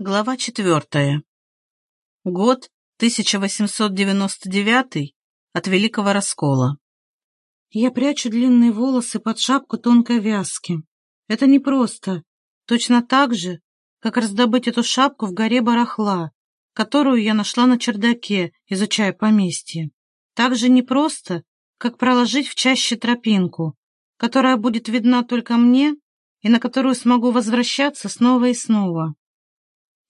Глава четвертая. Год 1899 от Великого Раскола. Я прячу длинные волосы под шапку тонкой вязки. Это непросто. Точно так же, как раздобыть эту шапку в горе барахла, которую я нашла на чердаке, изучая поместье. Так же непросто, как проложить в чаще тропинку, которая будет видна только мне и на которую смогу возвращаться снова и снова.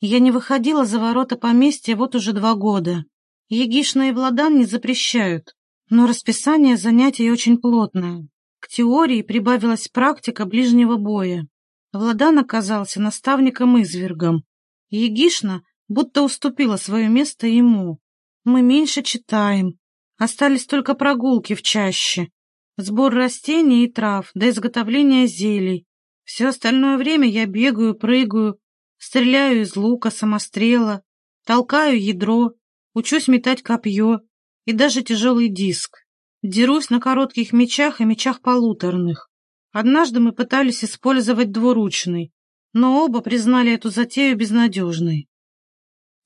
Я не выходила за ворота поместья вот уже два года. Егишна и Владан не запрещают, но расписание занятий очень плотное. К теории прибавилась практика ближнего боя. Владан оказался наставником-извергом. Егишна будто уступила свое место ему. Мы меньше читаем. Остались только прогулки в чаще, сбор растений и трав до изготовления зелий. Все остальное время я бегаю, прыгаю, Стреляю из лука, самострела, толкаю ядро, учусь метать копье и даже тяжелый диск. Дерусь на коротких мечах и мечах полуторных. Однажды мы пытались использовать двуручный, но оба признали эту затею безнадежной.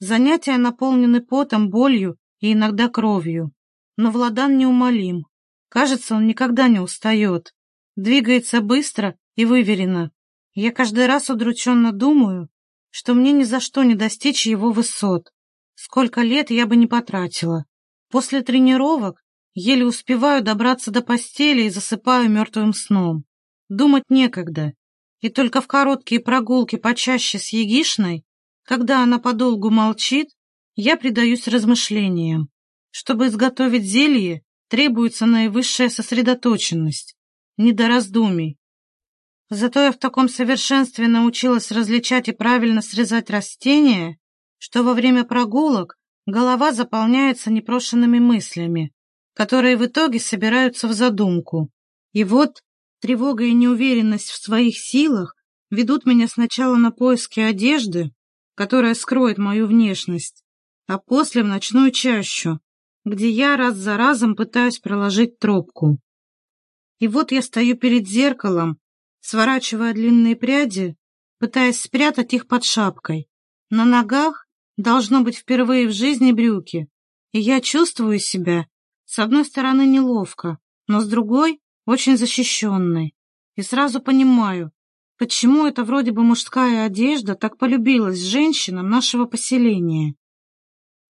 Занятия наполнены потом, болью и иногда кровью. Но Владан неумолим. Кажется, он никогда не устает. Двигается быстро и выверенно. Я каждый раз удрученно думаю, что мне ни за что не достичь его высот. Сколько лет я бы не потратила. После тренировок еле успеваю добраться до постели и засыпаю мертвым сном. Думать некогда. И только в короткие прогулки почаще с Егишной, когда она подолгу молчит, я предаюсь размышлениям. Чтобы изготовить зелье, требуется наивысшая сосредоточенность, не до раздумий. Зато я в таком совершенстве научилась различать и правильно срезать растения, что во время прогулок голова заполняется непрошенными мыслями, которые в итоге собираются в задумку. И вот тревога и неуверенность в своих силах ведут меня сначала на поиски одежды, которая скроет мою внешность, а после в ночную чащу, где я раз за разом пытаюсь проложить тропку. И вот я стою перед зеркалом сворачивая длинные пряди, пытаясь спрятать их под шапкой. На ногах должно быть впервые в жизни брюки, и я чувствую себя, с одной стороны, неловко, но с другой — очень защищенной. И сразу понимаю, почему эта вроде бы мужская одежда так полюбилась женщинам нашего поселения.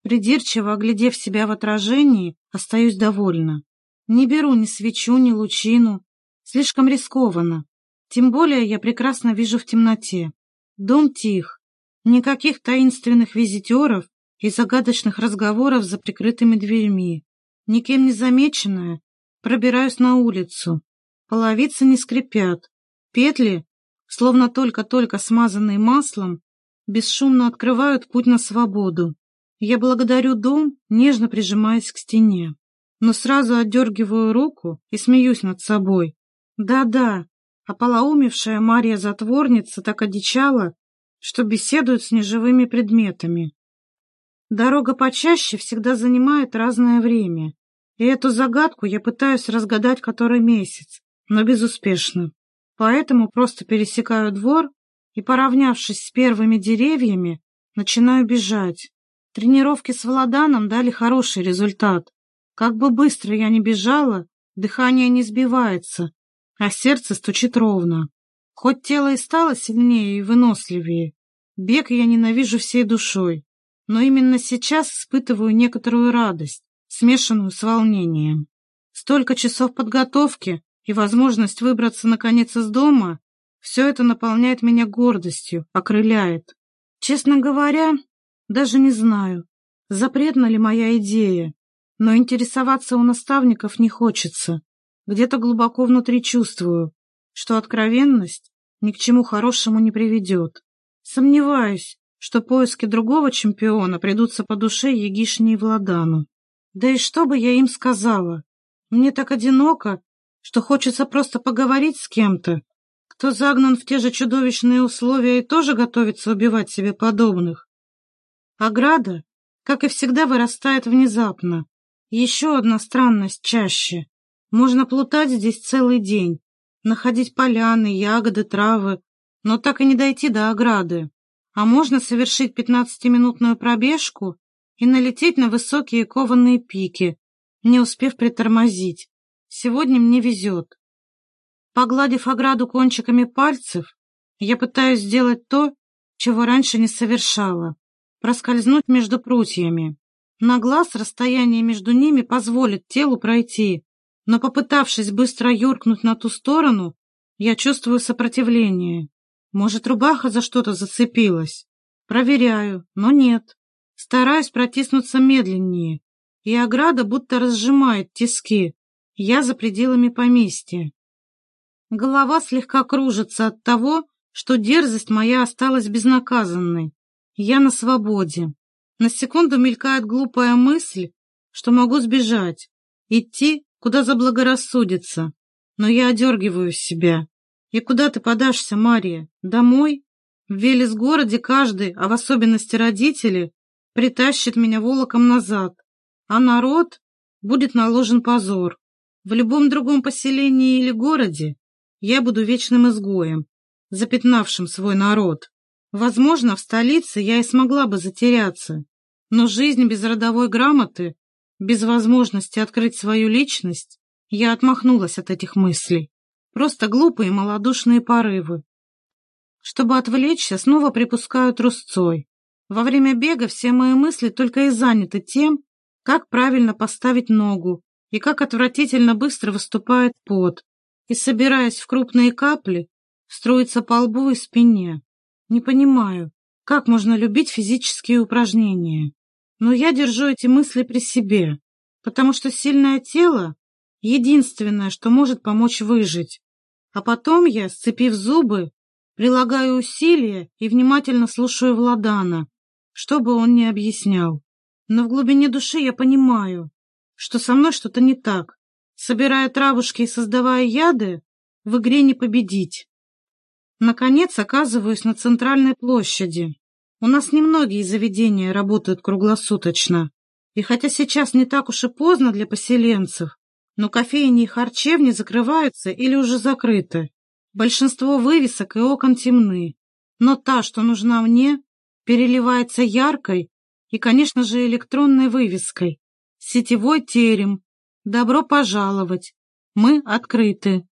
Придирчиво оглядев себя в отражении, остаюсь довольна. Не беру ни свечу, ни лучину. Слишком рискованно. Тем более я прекрасно вижу в темноте. Дом тих. Никаких таинственных визитеров и загадочных разговоров за прикрытыми дверьми. Никем не замеченная, пробираюсь на улицу. Половицы не скрипят. Петли, словно только-только смазанные маслом, бесшумно открывают путь на свободу. Я благодарю дом, нежно прижимаясь к стене. Но сразу отдергиваю руку и смеюсь над собой. Да-да, а полоумевшая Марья-затворница так одичала, что беседует с неживыми предметами. Дорога почаще всегда занимает разное время, и эту загадку я пытаюсь разгадать который месяц, но безуспешно. Поэтому просто пересекаю двор и, поравнявшись с первыми деревьями, начинаю бежать. Тренировки с Владаном дали хороший результат. Как бы быстро я ни бежала, дыхание не сбивается, а сердце стучит ровно. Хоть тело и стало сильнее и выносливее, бег я ненавижу всей душой, но именно сейчас испытываю некоторую радость, смешанную с волнением. Столько часов подготовки и возможность выбраться наконец из дома — все это наполняет меня гордостью, окрыляет. Честно говоря, даже не знаю, запретна ли моя идея, но интересоваться у наставников не хочется. Где-то глубоко внутри чувствую, что откровенность ни к чему хорошему не приведет. Сомневаюсь, что поиски другого чемпиона придутся по душе Егишне и Владану. Да и что бы я им сказала? Мне так одиноко, что хочется просто поговорить с кем-то, кто загнан в те же чудовищные условия и тоже готовится убивать себе подобных. Ограда, как и всегда, вырастает внезапно. Еще одна странность чаще. Можно плутать здесь целый день, находить поляны, ягоды, травы, но так и не дойти до ограды. А можно совершить пятнадцатиминутную пробежку и налететь на высокие кованые пики, не успев притормозить. Сегодня мне везет. Погладив ограду кончиками пальцев, я пытаюсь сделать то, чего раньше не совершала — проскользнуть между прутьями. На глаз расстояние между ними позволит телу пройти, но, попытавшись быстро юркнуть на ту сторону, я чувствую сопротивление. Может, рубаха за что-то зацепилась? Проверяю, но нет. Стараюсь протиснуться медленнее, и ограда будто разжимает тиски. Я за пределами поместья. Голова слегка кружится от того, что дерзость моя осталась безнаказанной. Я на свободе. На секунду мелькает глупая мысль, что могу сбежать, идти, куда заблагорассудится. Но я одергиваю себя. И куда ты подашься, Мария? Домой? В Велес-городе каждый, а в особенности родители, притащит меня волоком назад. А народ будет наложен позор. В любом другом поселении или городе я буду вечным изгоем, запятнавшим свой народ. Возможно, в столице я и смогла бы затеряться, но жизнь без родовой грамоты, без возможности открыть свою личность, я отмахнулась от этих мыслей. Просто глупые малодушные порывы. Чтобы отвлечься, снова припускаю трусцой. Во время бега все мои мысли только и заняты тем, как правильно поставить ногу и как отвратительно быстро выступает пот, и, собираясь в крупные капли, струится по лбу и спине. Не понимаю, как можно любить физические упражнения. Но я держу эти мысли при себе, потому что сильное тело — единственное, что может помочь выжить. А потом я, сцепив зубы, прилагаю усилия и внимательно слушаю Владана, что бы он ни объяснял. Но в глубине души я понимаю, что со мной что-то не так. Собирая травушки и создавая яды, в игре не победить. Наконец оказываюсь на центральной площади. У нас немногие заведения работают круглосуточно. И хотя сейчас не так уж и поздно для поселенцев, но кофейни и харчевни закрываются или уже закрыты. Большинство вывесок и окон темны, но та, что нужна мне, переливается яркой и, конечно же, электронной вывеской. Сетевой терем. Добро пожаловать. Мы открыты.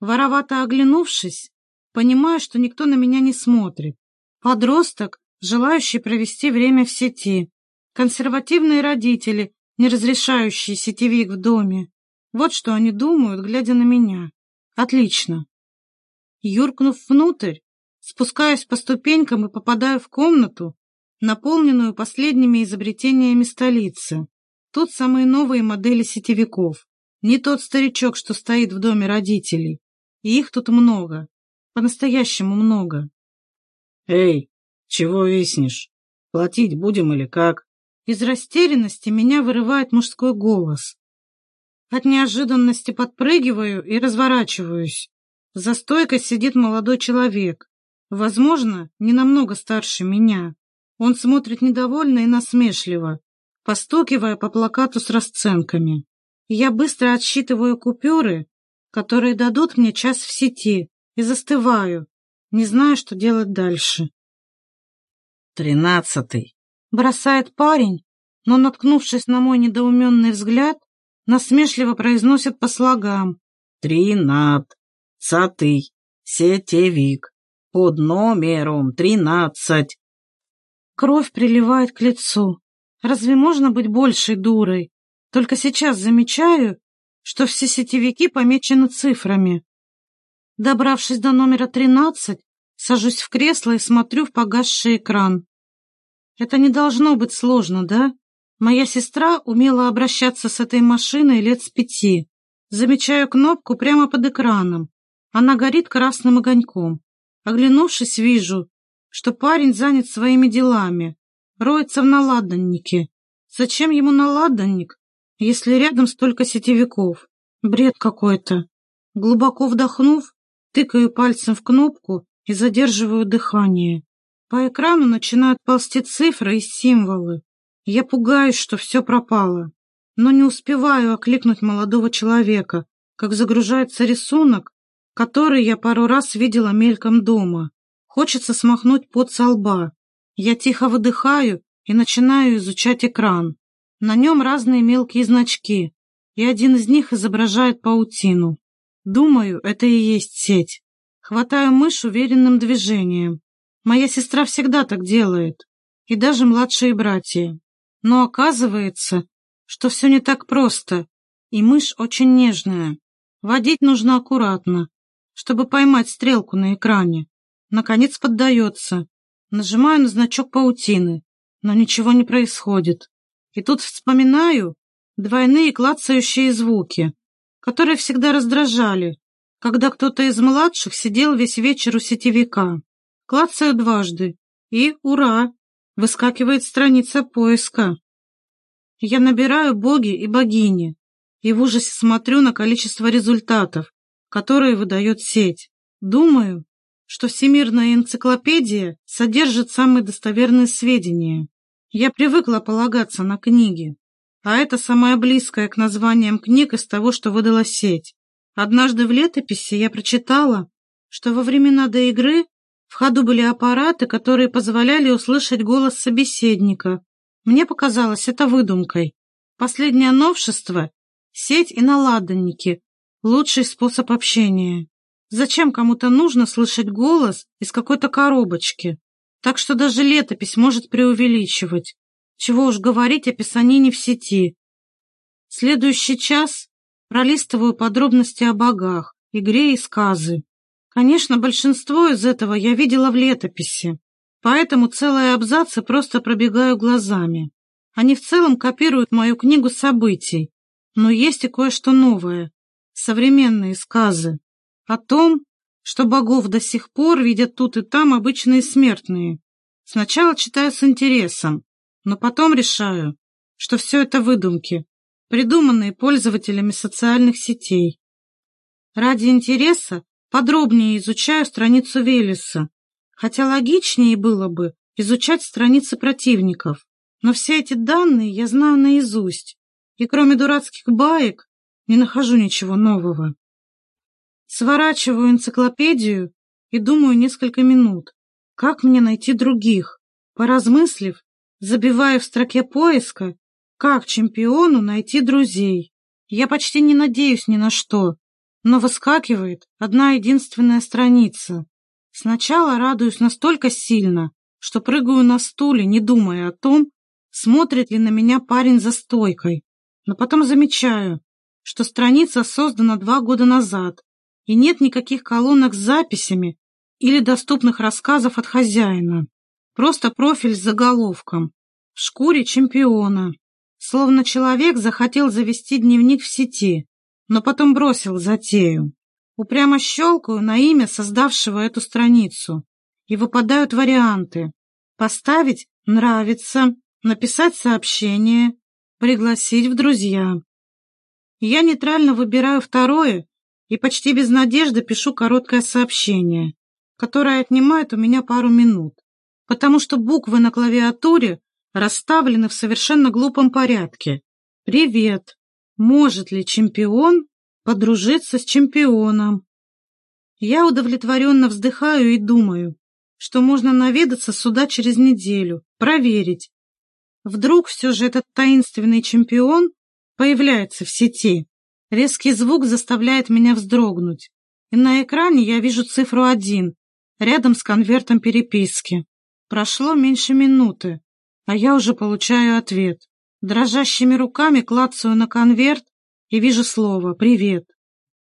Воровато оглянувшись, понимаю, что никто на меня не смотрит. Подросток, желающий провести время в сети. Консервативные родители, не разрешающий сетевик в доме. Вот что они думают, глядя на меня. Отлично. Юркнув внутрь, спускаюсь по ступенькам и попадаю в комнату, наполненную последними изобретениями столицы. Тут самые новые модели сетевиков. Не тот старичок, что стоит в доме родителей. И их тут много. По-настоящему много. «Эй, чего виснешь? Платить будем или как?» Из растерянности меня вырывает мужской голос. От неожиданности подпрыгиваю и разворачиваюсь. За стойкой сидит молодой человек. Возможно, не намного старше меня. Он смотрит недовольно и насмешливо, постукивая по плакату с расценками. Я быстро отсчитываю купюры, которые дадут мне час в сети, и застываю, не зная, что делать дальше. «Тринадцатый», Бросает парень, но, наткнувшись на мой недоуменный взгляд, насмешливо произносит по слогам. «Тринадцатый, сетевик, под номером тринадцать». Кровь приливает к лицу. Разве можно быть большей дурой? Только сейчас замечаю, что все сетевики помечены цифрами. Добравшись до номера тринадцать, сажусь в кресло и смотрю в погасший экран. Это не должно быть сложно, да? Моя сестра умела обращаться с этой машиной лет с пяти. Замечаю кнопку прямо под экраном. Она горит красным огоньком. Оглянувшись, вижу, что парень занят своими делами. Роется в наладаннике. Зачем ему наладанник, если рядом столько сетевиков? Бред какой-то. Глубоко вдохнув, тыкаю пальцем в кнопку и задерживаю дыхание. По экрану начинают ползти цифры и символы. Я пугаюсь, что все пропало, но не успеваю окликнуть молодого человека, как загружается рисунок, который я пару раз видела мельком дома. Хочется смахнуть пот со лба. Я тихо выдыхаю и начинаю изучать экран. На нем разные мелкие значки, и один из них изображает паутину. Думаю, это и есть сеть. Хватаю мышь уверенным движением. Моя сестра всегда так делает, и даже младшие братья. Но оказывается, что все не так просто, и мышь очень нежная. Водить нужно аккуратно, чтобы поймать стрелку на экране. Наконец поддается. Нажимаю на значок паутины, но ничего не происходит. И тут вспоминаю двойные клацающие звуки, которые всегда раздражали, когда кто-то из младших сидел весь вечер у сетевика. Клацаю дважды, и, ура, выскакивает страница поиска. Я набираю боги и богини, и в ужасе смотрю на количество результатов, которые выдает сеть. Думаю, что Всемирная энциклопедия содержит самые достоверные сведения. Я привыкла полагаться на книги, а это самое близкое к названиям книг из того, что выдала сеть. Однажды в летописи я прочитала, что во времена до игры в ходу были аппараты, которые позволяли услышать голос собеседника. Мне показалось это выдумкой. Последнее новшество — сеть и наладанники — лучший способ общения. Зачем кому-то нужно слышать голос из какой-то коробочки? так что даже летопись может преувеличивать. Чего уж говорить о писанине в сети. Следующий час пролистываю подробности о богах, игре и сказы. Конечно, большинство из этого я видела в летописи, поэтому целые абзацы просто пробегаю глазами. Они в целом копируют мою книгу событий, но есть и кое-что новое — современные сказы о том, что богов до сих пор видят тут и там обычные смертные. Сначала читаю с интересом, но потом решаю, что все это выдумки, придуманные пользователями социальных сетей. Ради интереса подробнее изучаю страницу Велеса, хотя логичнее было бы изучать страницы противников. Но все эти данные я знаю наизусть, и кроме дурацких баек не нахожу ничего нового. Сворачиваю энциклопедию и думаю несколько минут, как мне найти других. Поразмыслив, забиваю в строке поиска, как чемпиону найти друзей. Я почти не надеюсь ни на что, но выскакивает одна единственная страница. Сначала радуюсь настолько сильно, что прыгаю на стуле, не думая о том, смотрит ли на меня парень за стойкой. Но потом замечаю, что страница создана два года назад, и нет никаких колонок с записями или доступных рассказов от хозяина. Просто профиль с заголовком «В шкуре чемпиона». Словно человек захотел завести дневник в сети, но потом бросил затею. Упрямо щелкаю на имя создавшего эту страницу, и выпадают варианты. Поставить «нравится», написать сообщение, пригласить в друзья. Я нейтрально выбираю второе и почти без надежды пишу короткое сообщение, которое отнимает у меня пару минут, потому что буквы на клавиатуре расставлены в совершенно глупом порядке. «Привет! Может ли чемпион подружиться с чемпионом?» Я удовлетворенно вздыхаю и думаю, что можно наведаться сюда через неделю, проверить. Вдруг все же этот таинственный чемпион появляется в сети. Резкий звук заставляет меня вздрогнуть, и на экране я вижу цифру один, рядом с конвертом переписки. Прошло меньше минуты, а я уже получаю ответ. Дрожащими руками клацаю на конверт и вижу слово «Привет».